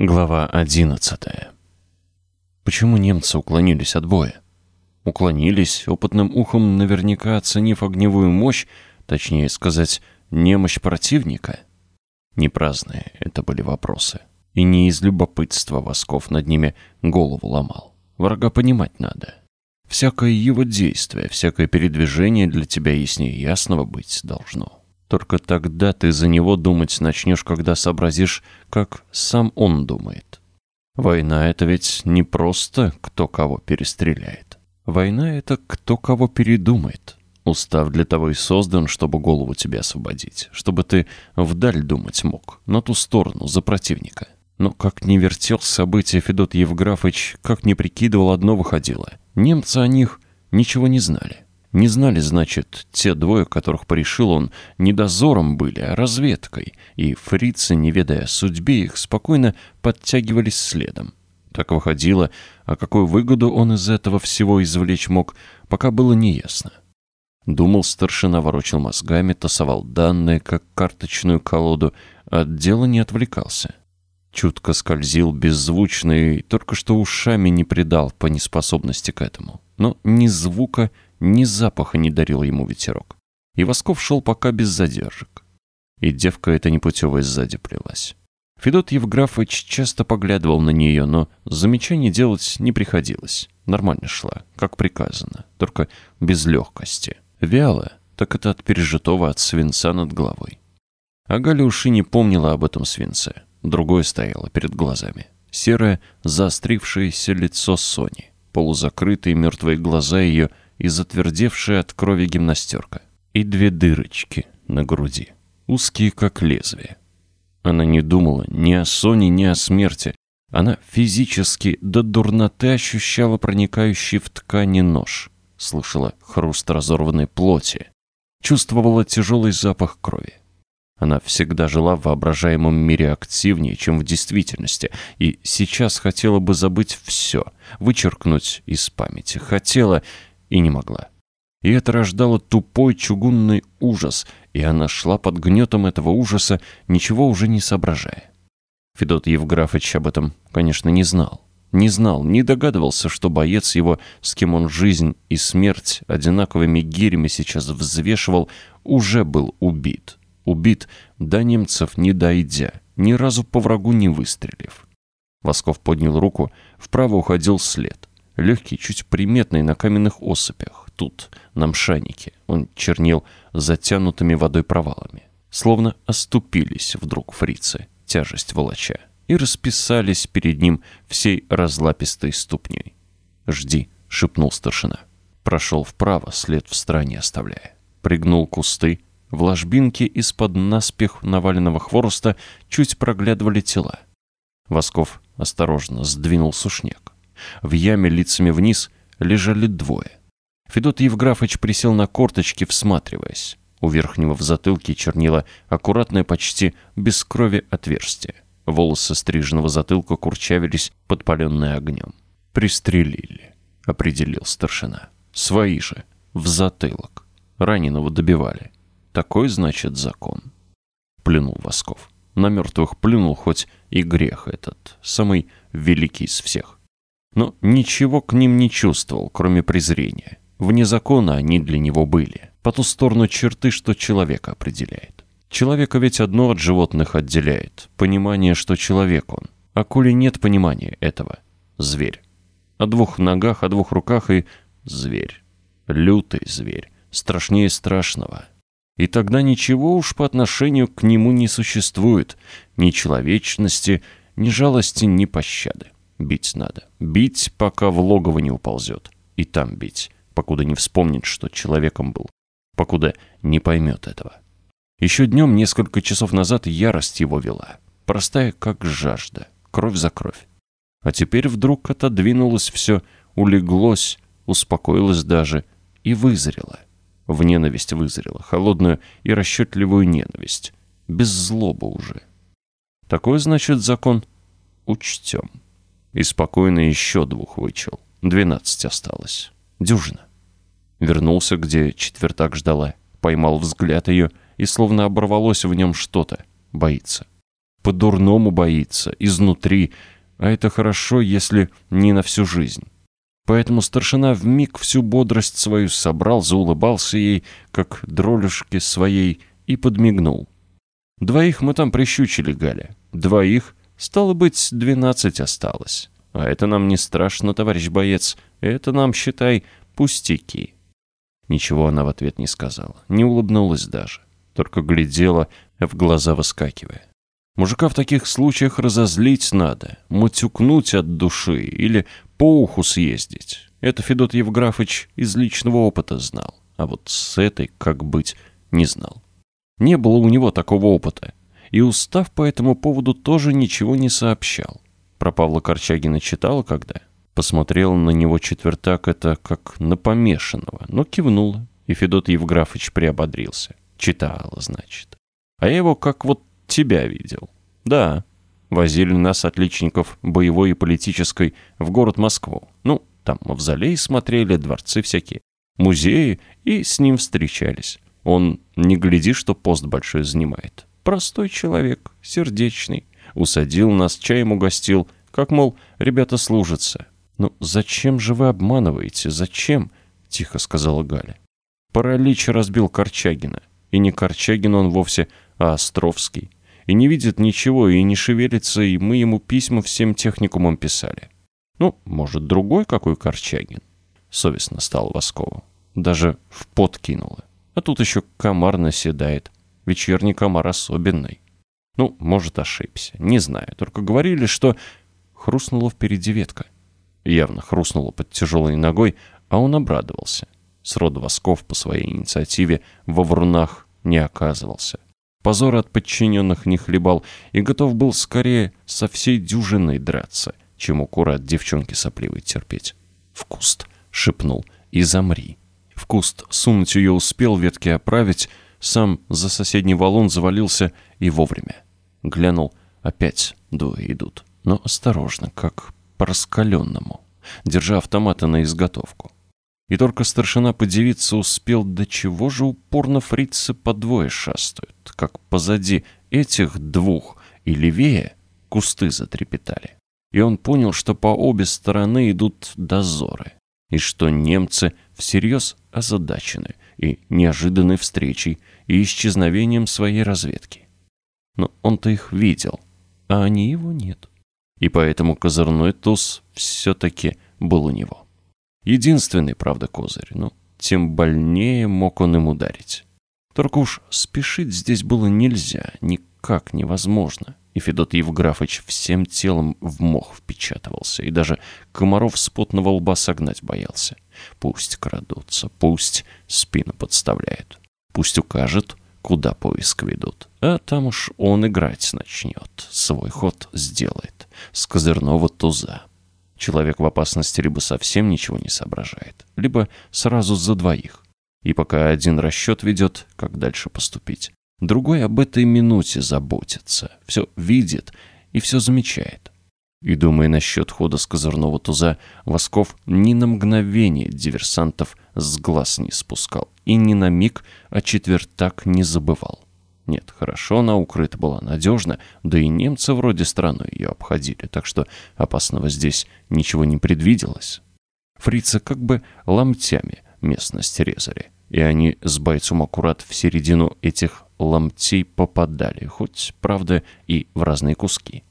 Глава 11. Почему немцы уклонились от боя? Уклонились, опытным ухом наверняка оценив огневую мощь, точнее сказать, немощь противника? Не праздные это были вопросы. И не из любопытства Восков над ними голову ломал. Врага понимать надо. Всякое его действие, всякое передвижение для тебя яснее ясного быть должно. Только тогда ты за него думать начнешь, когда сообразишь, как сам он думает. Война — это ведь не просто кто кого перестреляет. Война — это кто кого передумает. Устав для того и создан, чтобы голову тебе освободить, чтобы ты вдаль думать мог, на ту сторону, за противника. Но как не вертел события Федот Евграфович, как не прикидывал, одно выходило. Немцы о них ничего не знали. Не знали, значит, те двое, которых порешил он, не дозором были, а разведкой, и фрицы, не ведая судьбе их, спокойно подтягивались следом. Так выходило, а какую выгоду он из этого всего извлечь мог, пока было неясно. Думал старшина, ворочил мозгами, тасовал данные, как карточную колоду, от дела не отвлекался. Чутко скользил, беззвучный, только что ушами не придал по неспособности к этому. Но ни звука, ни запаха не дарил ему ветерок. И Восков шел пока без задержек. И девка эта непутевая сзади плелась. Федот Евграфович часто поглядывал на нее, но замечаний делать не приходилось. Нормально шла, как приказано, только без легкости. Вяло, так это от пережитого от свинца над головой. А Галя уж и не помнила об этом свинце. Другое стояло перед глазами. Серое, заострившееся лицо Сони. Полузакрытые мертвые глаза ее — и затвердевшая от крови гимнастерка. И две дырочки на груди, узкие как лезвие. Она не думала ни о Соне, ни о смерти. Она физически до дурноты ощущала проникающий в ткани нож, слышала хруст разорванной плоти, чувствовала тяжелый запах крови. Она всегда жила в воображаемом мире активнее, чем в действительности, и сейчас хотела бы забыть все, вычеркнуть из памяти. Хотела и не могла. И это рождало тупой чугунный ужас, и она шла под гнетом этого ужаса, ничего уже не соображая. Федот Евграфович об этом, конечно, не знал. Не знал, не догадывался, что боец его, с кем он жизнь и смерть одинаковыми гирями сейчас взвешивал, уже был убит. Убит до немцев не дойдя, ни разу по врагу не выстрелив. Восков поднял руку, вправо уходил след легкий, чуть приметный на каменных осыпях. Тут, на мшанике, он чернел затянутыми водой провалами. Словно оступились вдруг фрицы, тяжесть волоча, и расписались перед ним всей разлапистой ступней. «Жди», — шепнул старшина. Прошел вправо, след в стороне оставляя. Пригнул кусты. В ложбинке из-под наспех наваленного хвороста чуть проглядывали тела. Восков осторожно сдвинул сушняк. В яме лицами вниз лежали двое. Федот Евграфович присел на корточки, всматриваясь. У верхнего в затылке чернило аккуратное, почти без крови отверстие. Волосы стриженного затылка курчавились, подпаленные огнем. «Пристрелили», — определил старшина. «Свои же, в затылок. Раненого добивали. Такой, значит, закон». Плюнул Восков. На мертвых плюнул хоть и грех этот, самый великий из всех но ничего к ним не чувствовал, кроме презрения. Вне закона они для него были, по ту сторону черты, что человека определяет. Человека ведь одно от животных отделяет – понимание, что человек он. А коли нет понимания этого – зверь. О двух ногах, о двух руках и зверь. Лютый зверь, страшнее страшного. И тогда ничего уж по отношению к нему не существует, ни человечности, ни жалости, ни пощады. Бить надо. Бить, пока в логово не уползет. И там бить, покуда не вспомнит, что человеком был. Покуда не поймет этого. Еще днем, несколько часов назад, ярость его вела. Простая, как жажда. Кровь за кровь. А теперь вдруг отодвинулось все, улеглось, успокоилось даже и вызрело. В ненависть вызрело, холодную и расчетливую ненависть. Без злобы уже. Такой, значит, закон учтем. И спокойно еще двух вычел. Двенадцать осталось. Дюжина. Вернулся, где четвертак ждала. Поймал взгляд ее, и словно оборвалось в нем что-то. Боится. по-дурному боится, изнутри, а это хорошо, если не на всю жизнь. Поэтому старшина вмиг всю бодрость свою собрал, заулыбался ей, как дролюшке своей, и подмигнул. Двоих мы там прищучили, Галя. Двоих, стало быть, двенадцать осталось. А это нам не страшно, товарищ боец. Это нам, считай, пустяки. Ничего она в ответ не сказала, не улыбнулась даже, только глядела, в глаза выскакивая. Мужика в таких случаях разозлить надо, матюкнуть от души или по уху съездить. Это Федот Евграфыч из личного опыта знал, а вот с этой, как быть, не знал. Не было у него такого опыта, и устав по этому поводу тоже ничего не сообщал. Про Павла Корчагина читала когда? Посмотрела на него четвертак это как на помешанного, но кивнула, и Федот Евграфыч приободрился. Читала, значит. А я его как вот тебя видел. Да, возили нас, отличников боевой и политической, в город Москву. Ну, там мавзолей смотрели, дворцы всякие, музеи, и с ним встречались. Он, не гляди, что пост большой занимает. Простой человек, сердечный. Усадил нас, чаем угостил, как, мол, ребята служатся. «Ну зачем же вы обманываете? Зачем?» — тихо сказала Галя. Паралич разбил Корчагина. И не Корчагин он вовсе, а Островский. И не видит ничего, и не шевелится, и мы ему письма всем техникумам писали. Ну, может, другой какой Корчагин? Совестно стало Воскову. Даже в пот кинуло. А тут еще комар наседает. Вечерний комар особенный. Ну, может, ошибся. Не знаю. Только говорили, что... Хрустнула впереди ветка. Явно хрустнула под тяжелой ногой, а он обрадовался. Сроду Восков по своей инициативе во врунах не оказывался. Позора от подчиненных не хлебал и готов был скорее со всей дюжиной драться, чем укора от девчонки сопливой терпеть. «В куст!» — шепнул. «И замри!» В куст сунуть ее успел, ветки оправить, сам за соседний валун завалился и вовремя. Глянул, опять двое идут, но осторожно, как по раскаленному, держа автоматы на изготовку. И только старшина подивиться успел, до чего же упорно фрицы по двое шастают, как позади этих двух и левее кусты затрепетали. И он понял, что по обе стороны идут дозоры, и что немцы всерьез озадачены и неожиданной встречей и исчезновением своей разведки. Но он-то их видел, а они его нет. И поэтому козырной туз все-таки был у него. Единственный, правда, козырь, но тем больнее мог он им ударить. Только уж спешить здесь было нельзя, никак невозможно и Федот Евграфыч всем телом в мох впечатывался, и даже комаров с потного лба согнать боялся. Пусть крадутся, пусть спину подставляют, пусть укажет, куда поиск ведут. А там уж он играть начнет, свой ход сделает, с козырного туза. Человек в опасности либо совсем ничего не соображает, либо сразу за двоих. И пока один расчет ведет, как дальше поступить. Другой об этой минуте заботится, все видит и все замечает. И, думая насчет хода с козырного туза, Восков ни на мгновение диверсантов с глаз не спускал и ни на миг о четвертак не забывал. Нет, хорошо она укрыта была надежно, да и немцы вроде страной ее обходили, так что опасного здесь ничего не предвиделось. Фрицы как бы ломтями местность резали, и они с бойцом аккурат в середину этих ломтей попадали, хоть, правда, и в разные куски.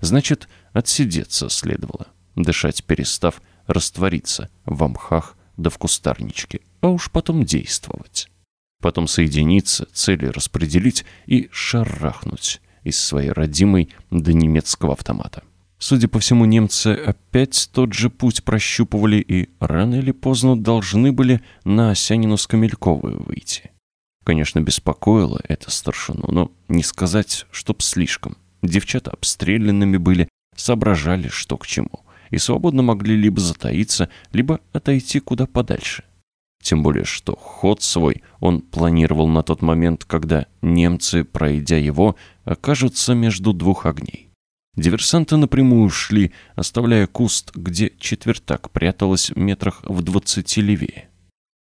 Значит, отсидеться следовало, дышать перестав, раствориться в мхах да в кустарничке, а уж потом действовать. Потом соединиться, цели распределить и шарахнуть из своей родимой до немецкого автомата. Судя по всему, немцы опять тот же путь прощупывали и рано или поздно должны были на Осянину-Скамельковую выйти. Конечно, беспокоило это старшину, но не сказать, чтоб слишком. Девчата обстрелянными были, соображали, что к чему, и свободно могли либо затаиться, либо отойти куда подальше. Тем более, что ход свой он планировал на тот момент, когда немцы, пройдя его, окажутся между двух огней. Диверсанты напрямую шли, оставляя куст, где четвертак пряталась метрах в двадцати левее.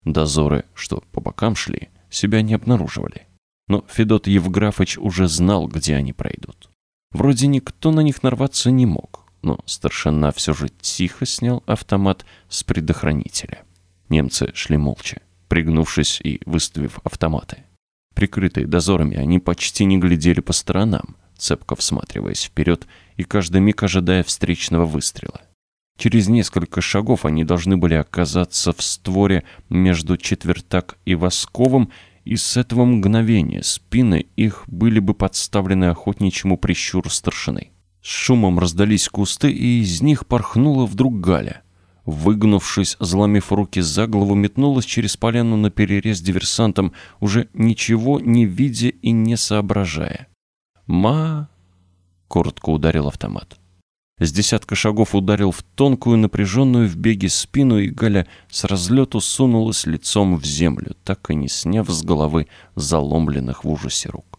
Дозоры, что по бокам шли, себя не обнаруживали. Но Федот Евграфыч уже знал, где они пройдут. Вроде никто на них нарваться не мог, но старшина все же тихо снял автомат с предохранителя. Немцы шли молча, пригнувшись и выставив автоматы. Прикрытые дозорами, они почти не глядели по сторонам, цепко всматриваясь вперед и каждый миг ожидая встречного выстрела. Через несколько шагов они должны были оказаться в створе между четвертак и восковым, и с этого мгновения спины их были бы подставлены охотничьему прищуру старшины. С шумом раздались кусты, и из них порхнула вдруг Галя. Выгнувшись, заломив руки за голову, метнулась через поляну на перерез диверсантам, уже ничего не видя и не соображая. «Ма!» — коротко ударил автомат. С десятка шагов ударил в тонкую, напряженную в беге спину, и Галя с разлету сунулась лицом в землю, так и не сняв с головы заломленных в ужасе рук.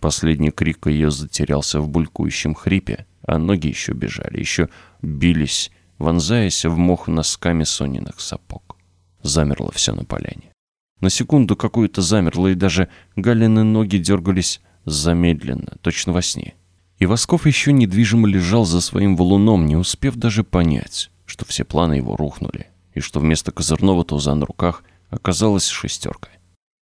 Последний крик ее затерялся в булькающем хрипе, а ноги еще бежали, еще бились, вонзаясь в мох носками Сониных сапог. Замерло все на поляне. На секунду какую-то замерло, и даже Галины ноги дергались замедленно, точно во сне. И Восков еще недвижимо лежал за своим валуном, не успев даже понять, что все планы его рухнули, и что вместо козырного туза на руках оказалась шестерка.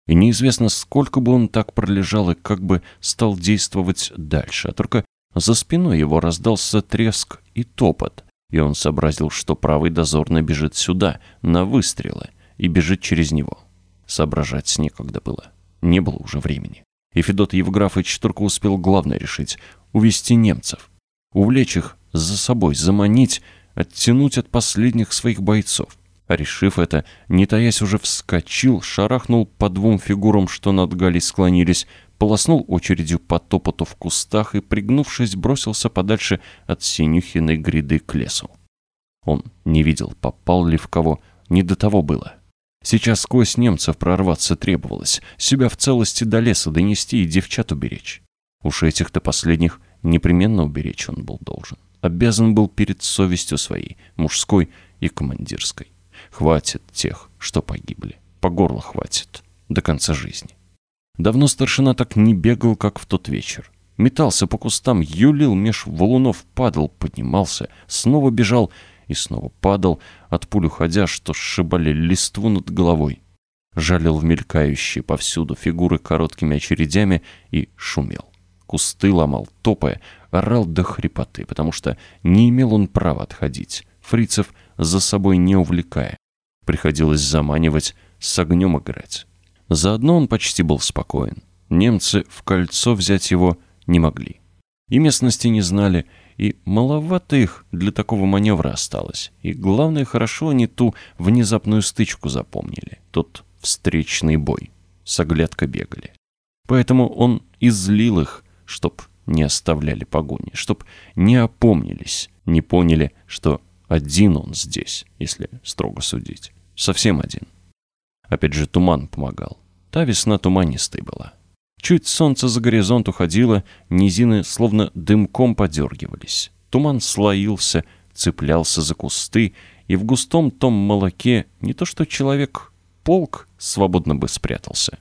И неизвестно, сколько бы он так пролежал и как бы стал действовать дальше, а только за спиной его раздался треск и топот, и он сообразил, что правый дозорный бежит сюда, на выстрелы, и бежит через него. Соображать некогда было. Не было уже времени. И Федот Евграфович только успел главное решить — увести немцев. Увлечь их за собой, заманить, оттянуть от последних своих бойцов. Решив это, не таясь уже вскочил, шарахнул по двум фигурам, что над Галей склонились, полоснул очередью по топоту в кустах и, пригнувшись, бросился подальше от Синюхиной гряды к лесу. Он не видел, попал ли в кого, не до того было. Сейчас сквозь немцев прорваться требовалось, себя в целости до леса донести и девчат уберечь. Уж этих-то последних непременно уберечь он был должен. Обязан был перед совестью своей, мужской и командирской. Хватит тех, что погибли. По горло хватит. До конца жизни. Давно старшина так не бегал, как в тот вечер. Метался по кустам, юлил меж валунов, падал, поднимался, снова бежал и снова падал, от пуль уходя, что сшибали листву над головой. Жалил в мелькающие повсюду фигуры короткими очередями и шумел. Кусты ломал, топая, орал до хрипоты, потому что не имел он права отходить, фрицев за собой не увлекая. Приходилось заманивать, с огнем играть. Заодно он почти был спокоен. Немцы в кольцо взять его не могли. И местности не знали, и маловато их для такого маневра осталось. И главное, хорошо они ту внезапную стычку запомнили. Тот встречный бой. С оглядкой бегали. Поэтому он излил их, чтоб не оставляли погони, чтоб не опомнились, не поняли, что один он здесь, если строго судить. Совсем один. Опять же, туман помогал. Та весна туманистой была. Чуть солнце за горизонт уходило, низины словно дымком подергивались. Туман слоился, цеплялся за кусты, и в густом том молоке не то что человек, полк свободно бы спрятался.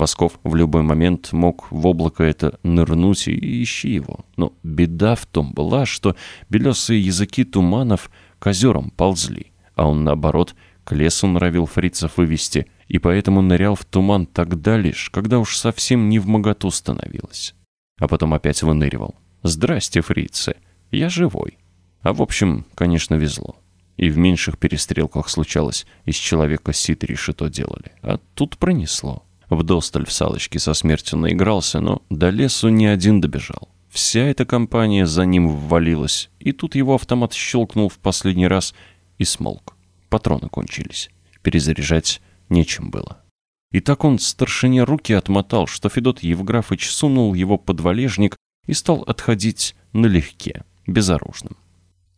Восков в любой момент мог в облако это нырнуть и ищи его. Но беда в том была, что белесые языки туманов к озерам ползли, а он, наоборот, к лесу норовил фрицев вывести — и поэтому нырял в туман тогда лишь, когда уж совсем не в моготу становилось. А потом опять выныривал. «Здрасте, фрицы, я живой». А в общем, конечно, везло. И в меньших перестрелках случалось, из человека сит решето делали. А тут пронесло. Вдосталь в салочке со смертью наигрался, но до лесу ни один добежал. Вся эта компания за ним ввалилась, и тут его автомат щелкнул в последний раз и смолк. Патроны кончились. Перезаряжать нечем было. И так он старшине руки отмотал, что Федот Евграфыч сунул его под валежник и стал отходить налегке, безоружным.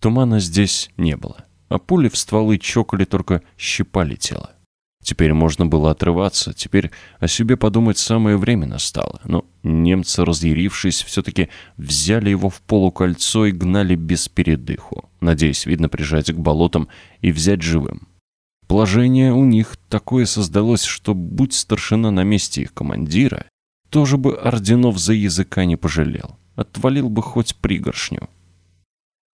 Тумана здесь не было, а пули в стволы чокали, только щипали тело. Теперь можно было отрываться, теперь о себе подумать самое время настало. Но немцы, разъярившись, все-таки взяли его в полукольцо и гнали без передыху, надеясь, видно, прижать к болотам и взять живым. Положение у них такое создалось, что будь старшина на месте их командира, тоже бы орденов за языка не пожалел. отвалил бы хоть пригоршню.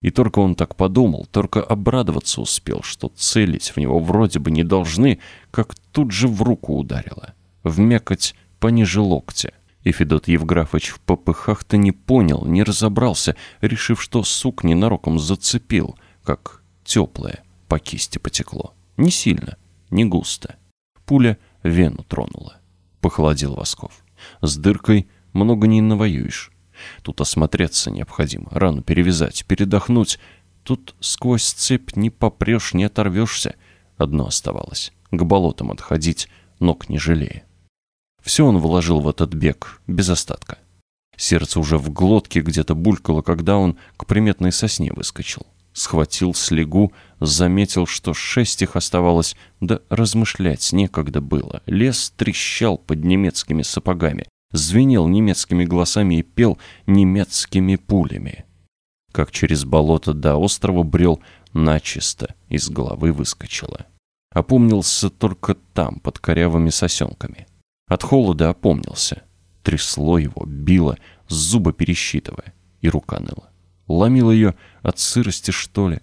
И только он так подумал, только обрадоваться успел, что целить в него вроде бы не должны, как тут же в руку ударило, в мякоть пониже локтя. И Федот Евграфович в попыхах-то не понял, не разобрался, решив, что сук ненароком зацепил, как теплое по кисти потекло. Не сильно, не густо. Пуля вену тронула. Похолодел Восков. С дыркой много не навоюешь. Тут осмотреться необходимо, рану перевязать, передохнуть. Тут сквозь цепь не попрешь, не оторвешься. Одно оставалось — к болотам отходить, ног не жалея. Все он вложил в этот бег, без остатка. Сердце уже в глотке где-то булькало, когда он к приметной сосне выскочил. Схватил слегу, заметил, что шесть их оставалось, да размышлять некогда было. Лес трещал под немецкими сапогами звенел немецкими голосами и пел немецкими пулями. Как через болото до острова брел, начисто из головы выскочило. Опомнился только там, под корявыми сосенками. От холода опомнился. Трясло его, било, зубы пересчитывая, и рука ныла. Ломил ее от сырости, что ли?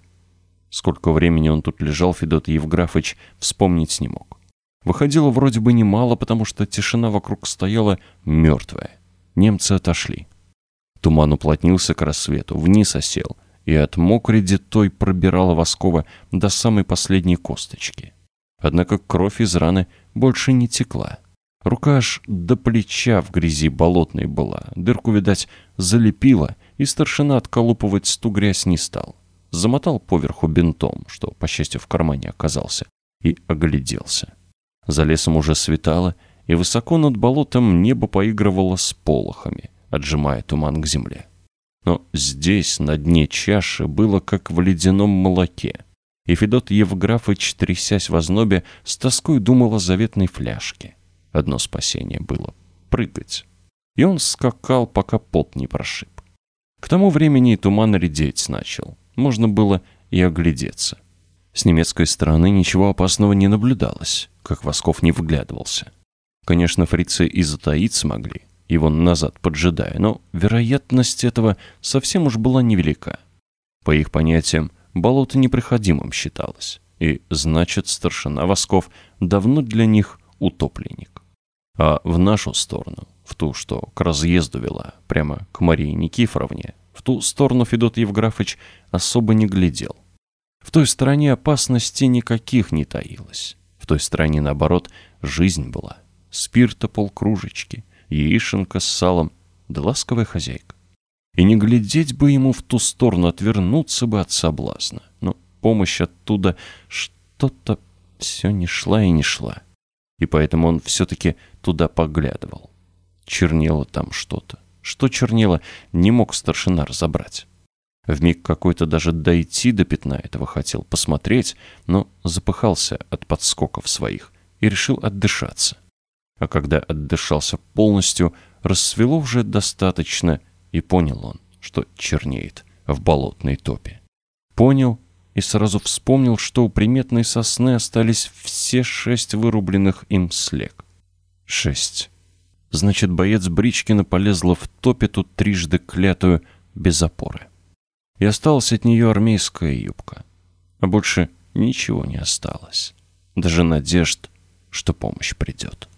Сколько времени он тут лежал, Федот Евграфович вспомнить не мог. Выходило вроде бы немало, потому что тишина вокруг стояла мертвая. Немцы отошли. Туман уплотнился к рассвету, вниз осел, и от мокреди той пробирала Воскова до самой последней косточки. Однако кровь из раны больше не текла. Рука аж до плеча в грязи болотной была, дырку, видать, залепила, и старшина отколупывать ту грязь не стал. Замотал поверху бинтом, что, по счастью, в кармане оказался, и огляделся. За лесом уже светало, и высоко над болотом небо поигрывало с полохами, отжимая туман к земле. Но здесь, на дне чаши, было как в ледяном молоке. И Федот Евграфыч, трясясь в ознобе, с тоской думал о заветной фляжке. Одно спасение было — прыгать. И он скакал, пока пот не прошиб. К тому времени туман редеть начал. Можно было и оглядеться. С немецкой стороны ничего опасного не наблюдалось, как Восков не выглядывался. Конечно, фрицы и затаиться могли, его назад поджидая, но вероятность этого совсем уж была невелика. По их понятиям, болото неприходимым считалось, и, значит, старшина Восков давно для них утопленник. А в нашу сторону, в ту, что к разъезду вела, прямо к Марии Никифоровне, в ту сторону Федот Евграфович особо не глядел. В той стороне опасности никаких не таилось. В той стороне, наоборот, жизнь была. Спирта полкружечки, яишенка с салом, да ласковая хозяйка. И не глядеть бы ему в ту сторону, отвернуться бы от соблазна. Но помощь оттуда что-то все не шла и не шла. И поэтому он все-таки туда поглядывал. Чернело там что-то. Что чернело, не мог старшина разобрать. Вмиг какой-то даже дойти до пятна этого хотел, посмотреть, но запыхался от подскоков своих и решил отдышаться. А когда отдышался полностью, рассвело уже достаточно, и понял он, что чернеет в болотной топе. Понял и сразу вспомнил, что у приметной сосны остались все шесть вырубленных им слег. Шесть. Значит, боец Бричкина полезла в топе тут трижды клятую без опоры и осталась от нее армейская юбка. А больше ничего не осталось. Даже надежд, что помощь придет.